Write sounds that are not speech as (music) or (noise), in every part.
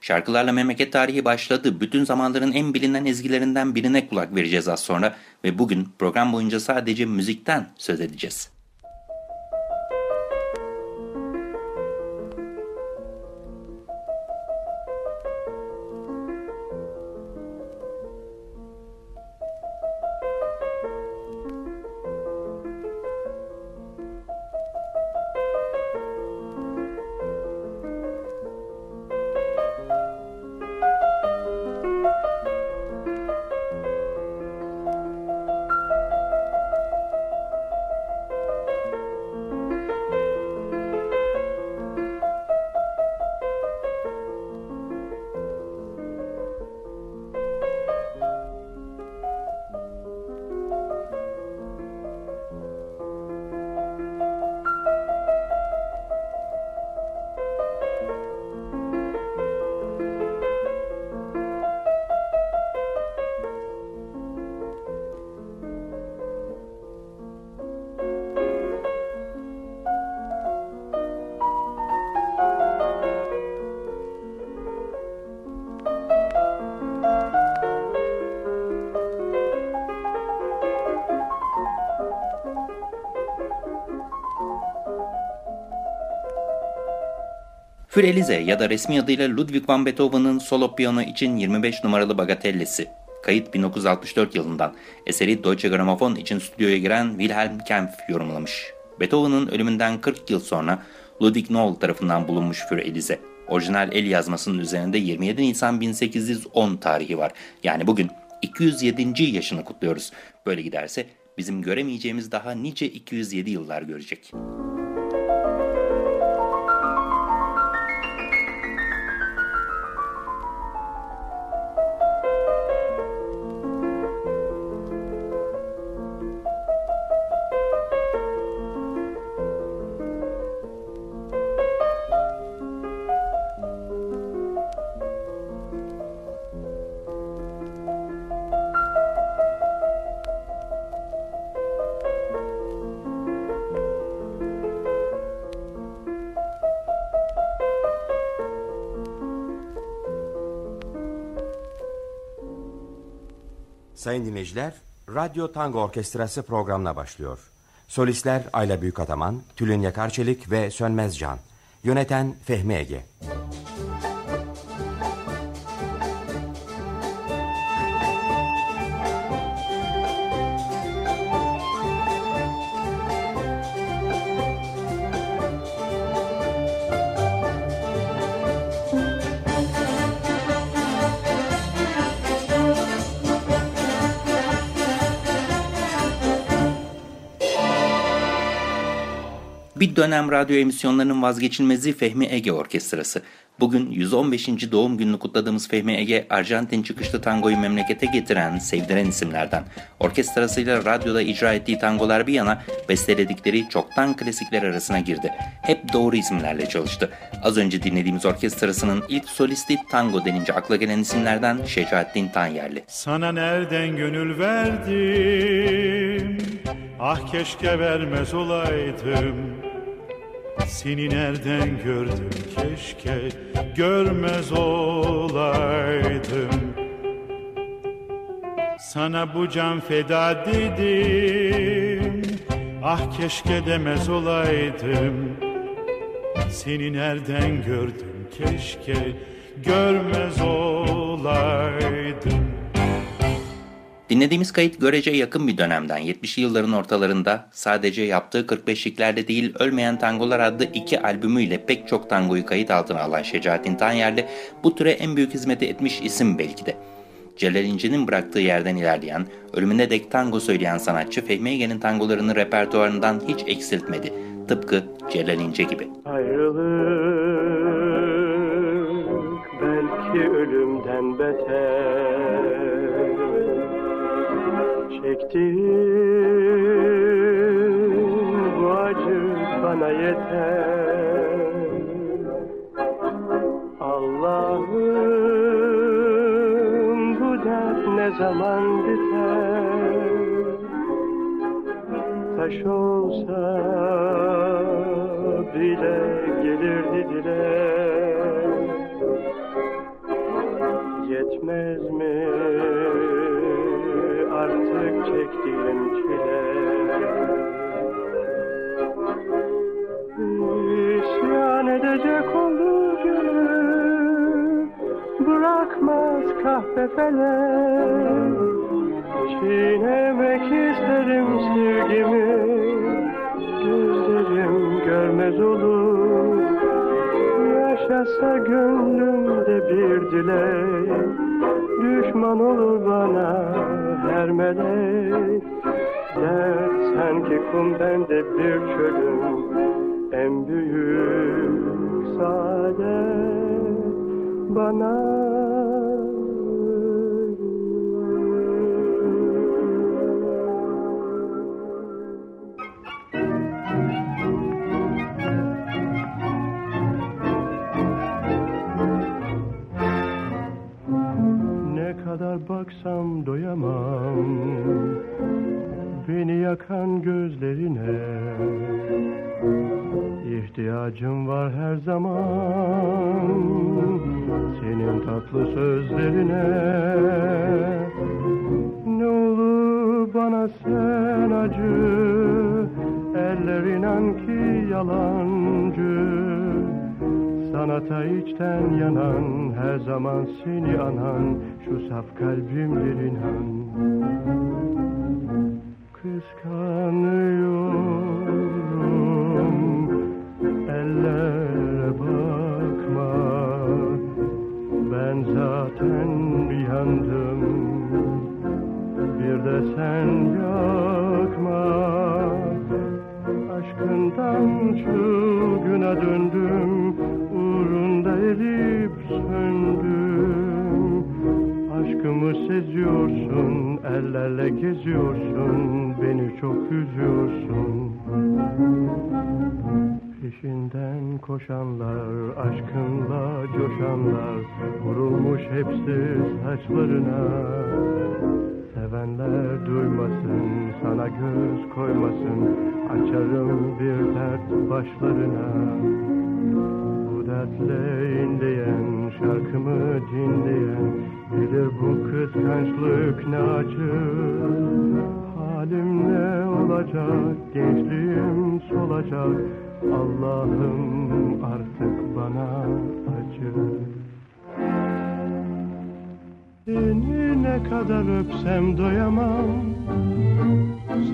Şarkılarla memleket tarihi başladı. Bütün zamanların en bilinen ezgilerinden birine kulak vereceğiz az sonra. Ve bugün program boyunca sadece müzikten söz edeceğiz. Für Elize ya da resmi adıyla Ludwig van Beethoven'ın solo piyano için 25 numaralı bagatellesi. Kayıt 1964 yılından. Eseri Deutsche Grammophon için stüdyoya giren Wilhelm Kempf yorumlamış. Beethoven'ın ölümünden 40 yıl sonra Ludwig Noll tarafından bulunmuş Für Elize. Orijinal el yazmasının üzerinde 27 Nisan 1810 tarihi var. Yani bugün 207. yaşını kutluyoruz. Böyle giderse bizim göremeyeceğimiz daha nice 207 yıllar görecek. Sayın dinleyiciler, Radyo Tango Orkestrası programına başlıyor. Solistler Ayla Büyükataman, Tülin Yakarçelik ve Sönmez Can. Yöneten Fehmi Ege. Dönem radyo emisyonlarının vazgeçilmezi Fehmi Ege Orkestrası. Bugün 115. doğum gününü kutladığımız Fehmi Ege, Arjantin çıkışlı tangoyu memlekete getiren, sevdiren isimlerden. Orkestrasıyla radyoda icra ettiği tangolar bir yana, besteledikleri çoktan klasikler arasına girdi. Hep doğru isimlerle çalıştı. Az önce dinlediğimiz orkestrasının ilk solisti tango denince akla gelen isimlerden Şecaettin Tanyerli. Sana nereden gönül verdim, ah keşke vermez olaydım. Seni nereden gördüm? Keşke görmez olaydım. Sana bu can feda dedim. Ah keşke demez olaydım. Seni nereden gördüm? Keşke görmez olaydım Dinlediğimiz kayıt görece yakın bir dönemden 70'li yılların ortalarında sadece yaptığı 45'liklerle değil Ölmeyen Tangolar adlı iki albümüyle pek çok tangoyu kayıt altına alan Şecaettin Tanyerli bu türe en büyük hizmeti etmiş isim belki de. Celal İnci'nin bıraktığı yerden ilerleyen, ölümüne dek tango söyleyen sanatçı Fehmi Ege'nin tangolarını repertuarından hiç eksiltmedi. Tıpkı Celal İnce gibi. Ayrılık çektiğim bu acı bana yeter. Allah'ım bu dert ne zaman biter? Taş olsa bile gelirdi dile. Yetmez mi çektiğim çile İsyan edecek olur gönül Bırakmaz kahpe felek Çiğnemek isterim sevgimi Gözlerim görmez olur. Yaşasa gönlümde bir dilek Düşman olur bana her melek. Dert sanki kum bende bir çölüm. En büyük saadet bana baksam doyamam. Beni yakan gözlerine İhtiyacım var her zaman. Senin tatlı sözlerine Ne olur bana sen acı. Eller inan ki yalancı Sanata içten yanan Her zaman seni anan Şu saf kalbimdir inan. Kıskanıyorum Ellere bakma. Ben zaten yandım Bir de sen yakma. Aşkından çılgına döndüm Aşkımı seziyorsun Ellerle geziyorsun Beni çok üzüyorsun. Peşinden koşanlar Aşkınla coşanlar Vurulmuş hepsi saçlarına. Sevenler duymasın, sana göz koymasın Açarım bir dert başlarına. Bu dertle inleyen, şarkımı dinleyen Bilir bu kıskançlık ne acı. Halim ne olacak, gençliğim solacak. Allah'ım artık bana acı. Seni ne kadar öpsem doyamam.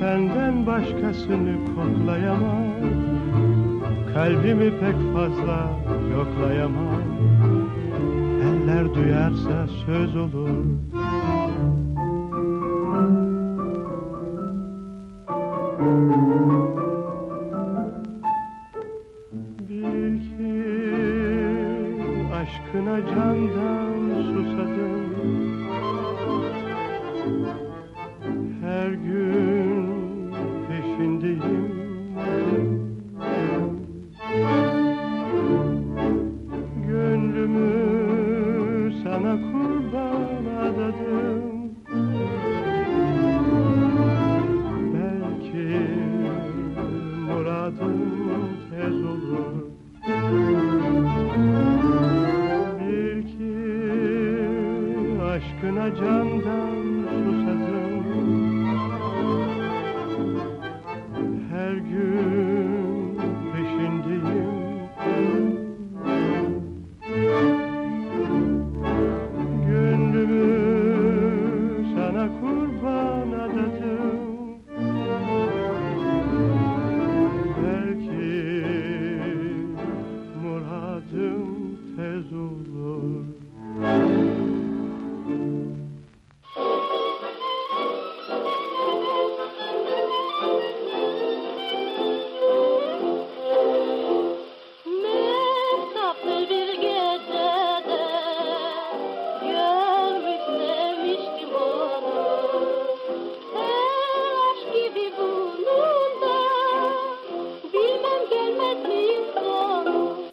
Senden başkasını koklayamam. Kalbimi pek fazla yoklayamam Eller duyarsa söz olur. Bil ki aşkına candan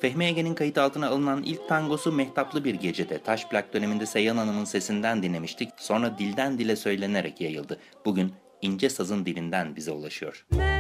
Fehmi Ege'nin kayıt altına alınan ilk tangosu Mehtaplı Bir Gecede. Taş plak döneminde Seyhan Hanım'ın sesinden dinlemiştik. Sonra dilden dile söylenerek yayıldı. Bugün ince sazın dilinden bize ulaşıyor. Mehtaplı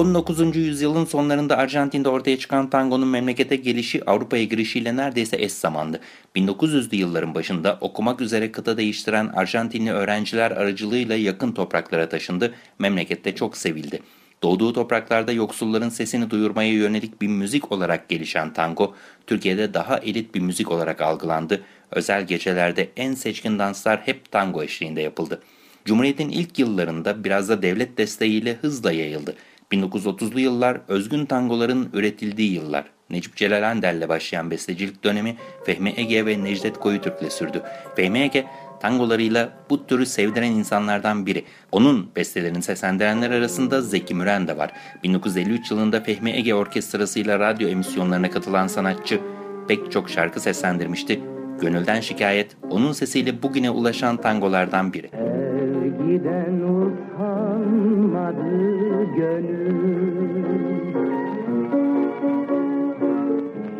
19. yüzyılın sonlarında Arjantin'de ortaya çıkan tangonun memlekete gelişi Avrupa'ya girişiyle neredeyse eş zamanlı. 1900'lü yılların başında okumak üzere kıta değiştiren Arjantinli öğrenciler aracılığıyla yakın topraklara taşındı, memlekette çok sevildi. Doğduğu topraklarda yoksulların sesini duyurmaya yönelik bir müzik olarak gelişen tango, Türkiye'de daha elit bir müzik olarak algılandı. Özel gecelerde en seçkin danslar hep tango eşliğinde yapıldı. Cumhuriyet'in ilk yıllarında biraz da devlet desteğiyle hızla yayıldı. 1930'lu yıllar özgün tangoların üretildiği yıllar. Necip Celal Ender'le başlayan bestecilik dönemi Fehmi Ege ve Necdet Koyutürk'le sürdü. Fehmi Ege tangolarıyla bu türü sevdiren insanlardan biri. Onun bestelerini seslendirenler arasında Zeki Müren de var. 1953 yılında Fehmi Ege Orkestrası'yla radyo emisyonlarına katılan sanatçı pek çok şarkı seslendirmişti. Gönülden Şikayet onun sesiyle bugüne ulaşan tangolardan biri. Sevgiden utanmadı gönül.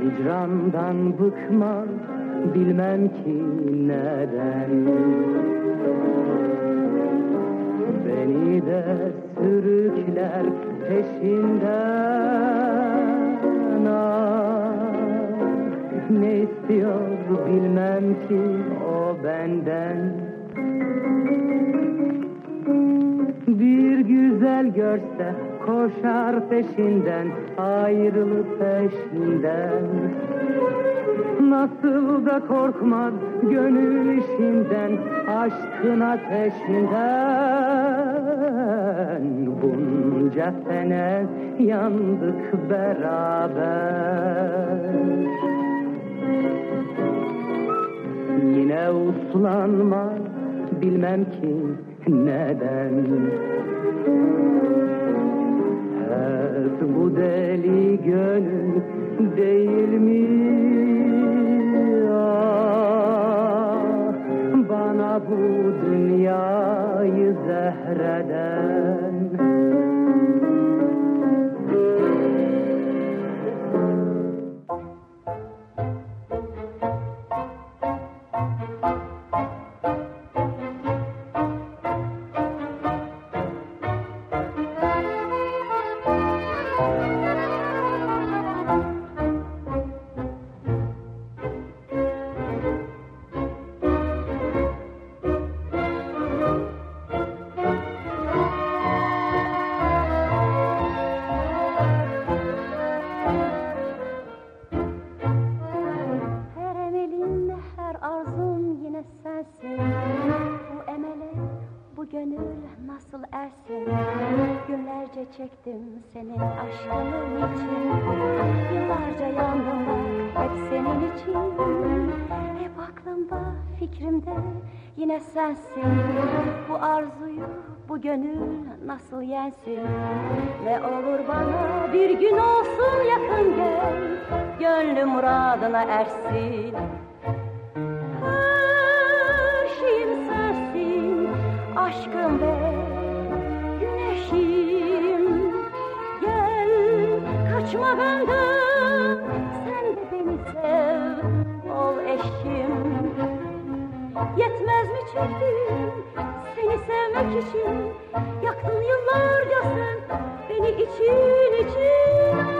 Hicrandan bıkmaz bilmem ki neden. Beni de sürükler peşinden. Ah, Ne istiyor bilmem ki o benden Bir güzel görse koşar peşinden ayrılıp peşinden. Nasıl da korkmaz gönül işinden aşkın ateşinden. Bunca sene yandık beraber. Yine uslanmaz bilmem ki neden? Hep bu deli gönül değil mi? Ah, Bana bu dünyayı zehreden nasıl yensin? Ne olur bana bir gün olsun yakın gel. Gönlüm muradına ersin. Her şeyim sensin, aşkım ve güneşim. Gel, kaçma benden, sen de beni sev, ol eşim. Yetmez mi çektiğim seni sevmek için Yaktın yıllarca sen. Beni için için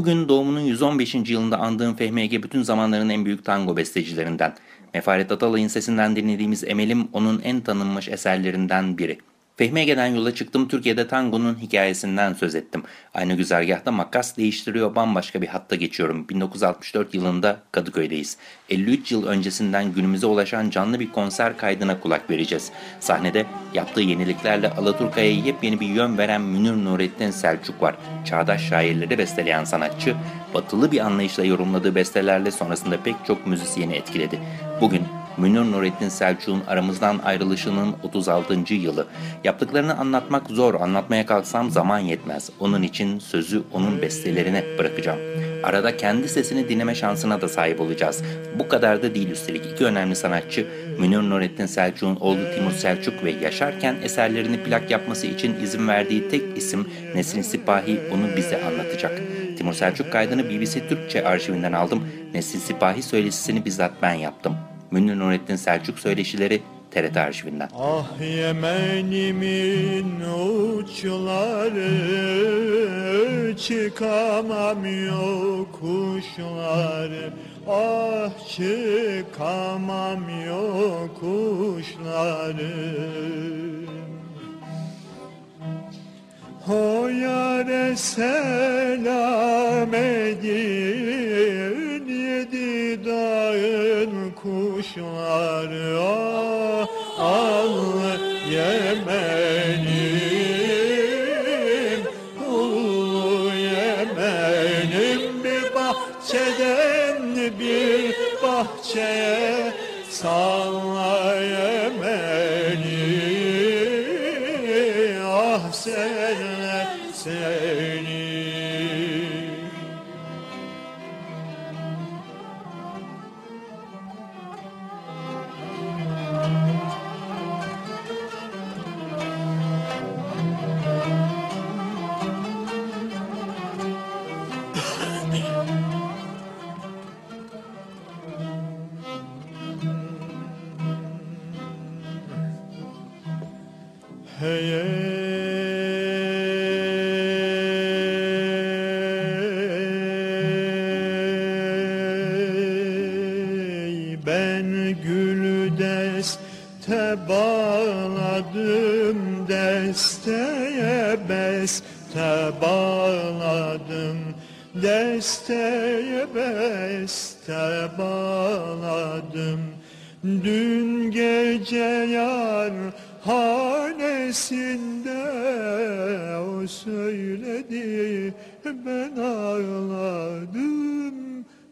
Bugün doğumunun 115. yılında andığım Fehmi Ege bütün zamanların en büyük tango bestecilerinden. Mefaret Atalay'ın sesinden dinlediğimiz Emelim onun en tanınmış eserlerinden biri. Fehmi Ege'den yola çıktım Türkiye'de tangonun hikayesinden söz ettim. Aynı güzergahta makas değiştiriyor bambaşka bir hatta geçiyorum. 1964 yılında Kadıköy'deyiz. 53 yıl öncesinden günümüze ulaşan canlı bir konser kaydına kulak vereceğiz. Sahnede yaptığı yeniliklerle Alaturka'ya yepyeni bir yön veren Münir Nurettin Selçuk var. Çağdaş şairleri besteleyen sanatçı, batılı bir anlayışla yorumladığı bestelerle sonrasında pek çok müzisyeni etkiledi. Bugün Münir Nurettin Selçuk'un aramızdan ayrılışının 36. yılı. Yaptıklarını anlatmak zor, anlatmaya kalksam zaman yetmez. Onun için sözü onun bestelerine bırakacağım. Arada kendi sesini dinleme şansına da sahip olacağız. Bu kadar da değil üstelik. İki önemli sanatçı Münir Nurettin Selçuk'un oğlu Timur Selçuk ve yaşarken eserlerini plak yapması için izin verdiği tek isim Nesrin Sipahi onu bize anlatacak. Timur Selçuk kaydını BBC Türkçe arşivinden aldım. Nesrin Sipahi söyleşisini bizzat ben yaptım. Münir Nurettin Selçuk söyleşileri TRT arşivinden. Ah Yemenimin uçları çıkamam yokuşları Ah çıkamam yokuşları O yare selam edin yedi dağın kuşları. Ah al Yemenim bir bahçeden bir bahçeye salla deste bağladım desteye beste bağladım desteye beste bağladım dün gece yar hanesinde. O söyledi ben ağladım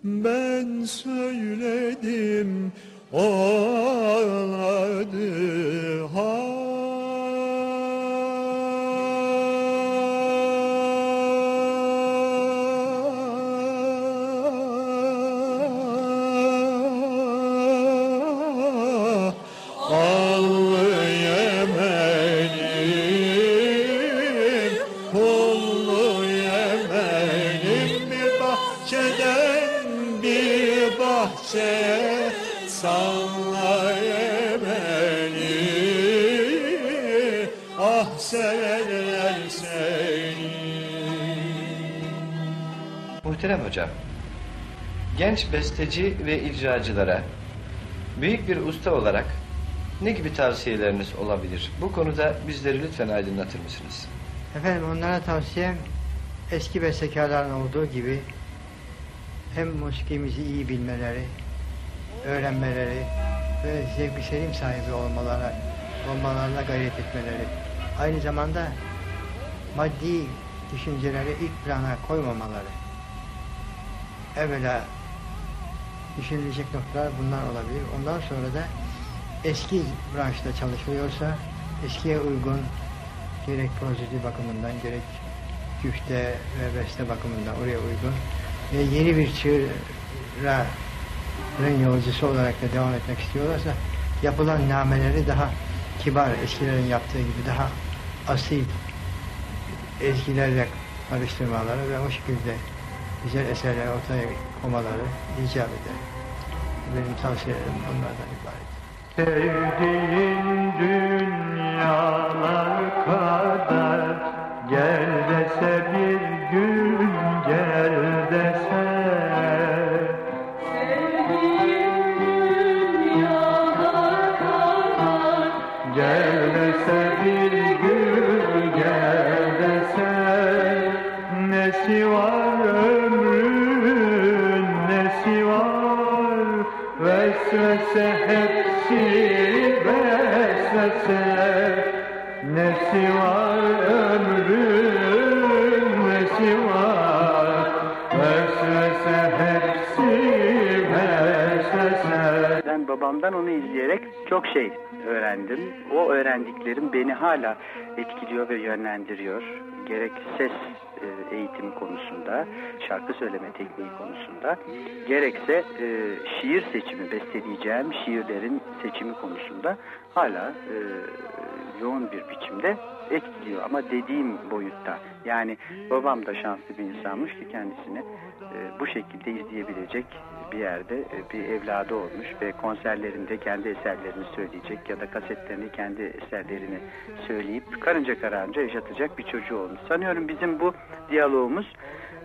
ben söyledim o Muhterem hocam, genç besteci ve icracılara büyük bir usta olarak ne gibi tavsiyeleriniz olabilir? Bu konuda bizleri lütfen aydınlatır mısınız? Efendim onlara tavsiyem eski bestekarların olduğu gibi hem musikimizi iyi bilmeleri, öğrenmeleri ve zevk selim sahibi olmaları, olmalarına gayret etmeleri. Aynı zamanda maddi düşünceleri ilk plana koymamaları. Evvela düşünülecek noktalar bunlar olabilir. Ondan sonra da eski branşta çalışılıyorsa eskiye uygun gerek prozedi bakımından gerek güfte ve beste bakımından oraya uygun ve yeni bir çığırın yolcusu olarak da devam etmek istiyorlarsa yapılan nameleri daha kibar eskilerin yaptığı gibi daha asil ezgilerle karıştırmaları ve o şekilde güzel eserler ortaya komaları icap eder. Benim tavsiyelerim onlardan ibaret. Sevdiğin dünyalar kadar Gel dese bir gün gel dese Gel dese bir babamdan onu izleyerek çok şey öğrendim. O öğrendiklerim beni hala etkiliyor ve yönlendiriyor. Gerek ses e, eğitimi konusunda, şarkı söyleme tekniği konusunda, gerekse e, şiir seçimi, besteleyeceğim şiirlerin seçimi konusunda hala e, yoğun bir biçimde etkiliyor. Ama dediğim boyutta yani babam da şanslı bir insanmış ki kendisini e, bu şekilde izleyebilecek bir yerde e, bir evladı olmuş ve konserlerinde kendi eserlerini söyleyecek ya da kasetlerini kendi eserlerini söyleyip karınca kararınca yaşatacak bir çocuğu olmuş. Sanıyorum bizim bu diyalogumuz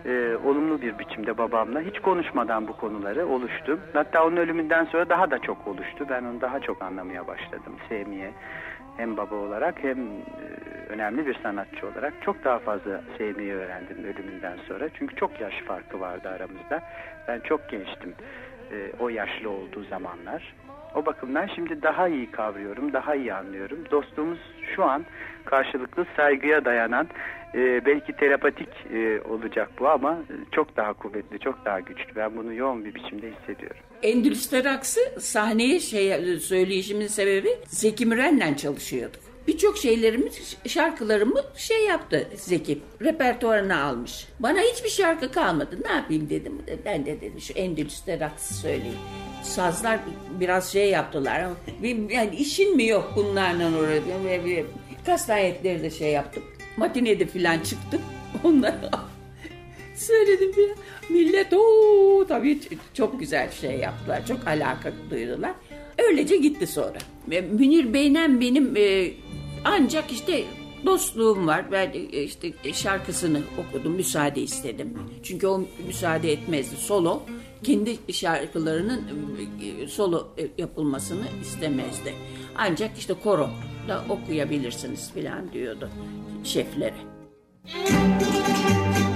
e, olumlu bir biçimde babamla hiç konuşmadan bu konuları oluştu. Hatta onun ölümünden sonra daha da çok oluştu. Ben onu daha çok anlamaya başladım, sevmeye. Hem baba olarak hem e, önemli bir sanatçı olarak çok daha fazla sevmeyi öğrendim ölümünden sonra. Çünkü çok yaş farkı vardı aramızda. Ben çok gençtim e, o yaşlı olduğu zamanlar. O bakımdan şimdi daha iyi kavruyorum, daha iyi anlıyorum. Dostluğumuz şu an karşılıklı saygıya dayanan, e, belki terapatik e, olacak bu ama e, çok daha kuvvetli, çok daha güçlü. Ben bunu yoğun bir biçimde hissediyorum. Endülüs Teraksı sahneye şey söyleyişimin sebebi Zeki Müren'le çalışıyorduk. Birçok şeylerimi, şarkılarımı şey yaptı Zeki, repertuarına almış. Bana hiçbir şarkı kalmadı. Ne yapayım dedim. Ben de dedim şu Endülüs Teraksı söyleyeyim. Sazlar biraz şey yaptılar ama (laughs) yani işin mi yok bunlarla oraya? Kastayetleri de şey yaptım. Matinede falan çıktım. (laughs) Onları söyledim falan. Millet o tabii çok güzel şey yaptılar. Çok alaka duydular. Öylece gitti sonra. Ve Münir Bey'le benim e, ancak işte dostluğum var. Ben e, işte şarkısını okudum, müsaade istedim. Çünkü o müsaade etmezdi. Solo kendi şarkılarının e, solo e, yapılmasını istemezdi. Ancak işte koro da okuyabilirsiniz falan diyordu şeflere. Zil,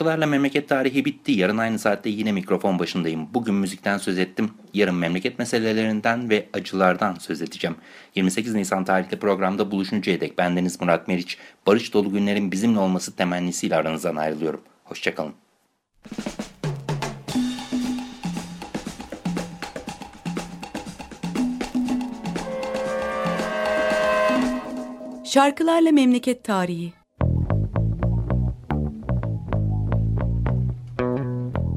Şarkılarla memleket tarihi bitti. Yarın aynı saatte yine mikrofon başındayım. Bugün müzikten söz ettim. Yarın memleket meselelerinden ve acılardan söz edeceğim. 28 Nisan tarihli programda buluşuncaya dek bendeniz Murat Meriç. Barış dolu günlerin bizimle olması temennisiyle aranızdan ayrılıyorum. Hoşçakalın. Şarkılarla Memleket Tarihi